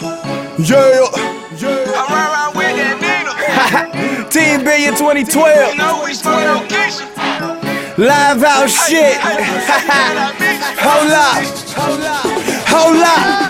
Yeah. I run around with that Nina. Team Billion You 2012. know we smoke on Keisha. Live out shit. Hold up. Hold up. Hey.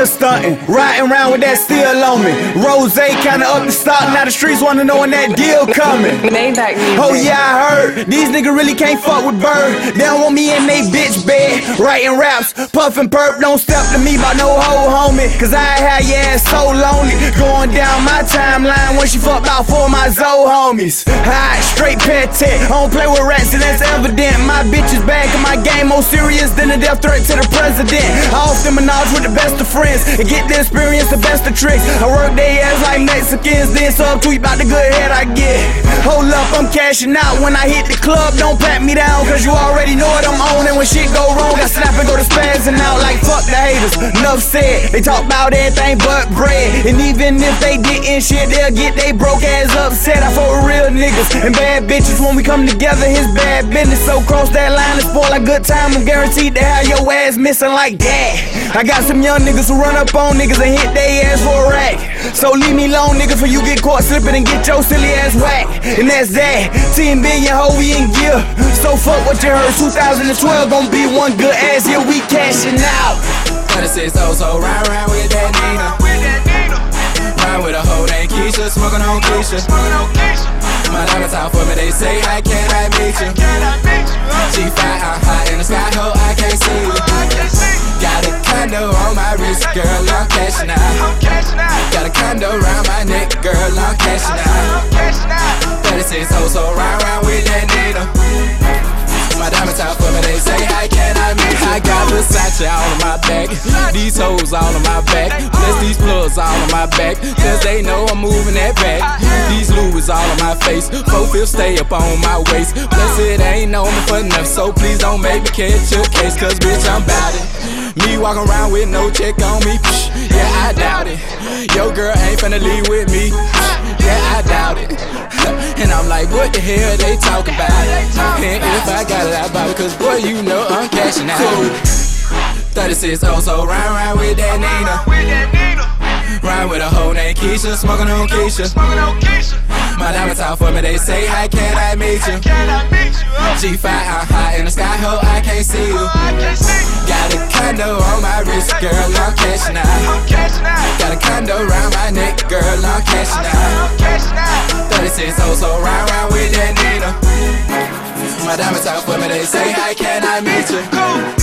Still stunting, riding around with that steel on me. Rose kinda up the stock, now the streets wanna know when that deal coming. Maybach music. Oh yeah, I heard these niggas really can't fuck with Bird. They don't want me in they bitch bed, writing raps, puffing perp. Don't step to me by no hoe homie, cause I had your ass so lonely. Going down my timeline when she fucked out for my Zoe homies. Hot, straight pet tech, I don't play with rats and that's evident. My bitch is back and my game more serious than a death threat to the president. I often menage with the best of friends and get the experience, the best of tricks. I work they ass like Mexicans, then subtweet about the good head I get. Hold up, I'm cashing out when I hit the club. Don't pat me down, cause you And when shit go wrong, I snap and go to spazzing out like fuck the haters. Enough said, they talk about everything but bread. And even if they didn't shit, they'll get they broke ass upset. I for real niggas and bad bitches when we come together, his bad business. So cross that line and spoil a good time. I'm guaranteed to have your ass missing like that. I got some young niggas who run up on niggas and hit they ass for a rack. So leave me alone, nigga, for you get caught slipping and get your silly ass whacked. And that's that. 10 billion hoe, we in gear. So fuck what you heard. 2012 gon' be one good ass year. We cashing out. 26 oh so ride around with that Nina. With that Nina. Ride with a hoe named Keisha, smoking on Keisha. Smoking. My diamonds out for me, they say, How can I meet you? I meet you? She fly, I'm hot in the sky, ho, I can't see you. I can see. Got a condo on my wrist, girl, I'm cashing out. Back, these hoes all on my back, Bless these plugs all on my back, cause they know I'm moving that back. These Louis all on my face, four fifths stay up on my waist, Bless it ain't me for enough, so please don't make me catch your case, cause bitch, I'm bout it. Me walking around with no check on me, yeah, I doubt it. Your girl ain't finna leave with me, yeah, I doubt it. And I'm like, what the hell they talking about? And if I got it, I bought it, cause boy, you know I'm cashing out. 36 oh, so round round with that Nina. Ride with a hoe named Keisha, smoking on Keisha. My diamonds out for me, they say, How can I meet you? Can I meet you? G5, I'm high in the sky, ho, I can't see you. Got a condo on my wrist, girl, I'm cashing out. Got a condo around my neck, girl, I'm cashing out. I'm cashing out. 36 oh, so round round with that Nina. My diamonds out for me, they say, How can I meet you?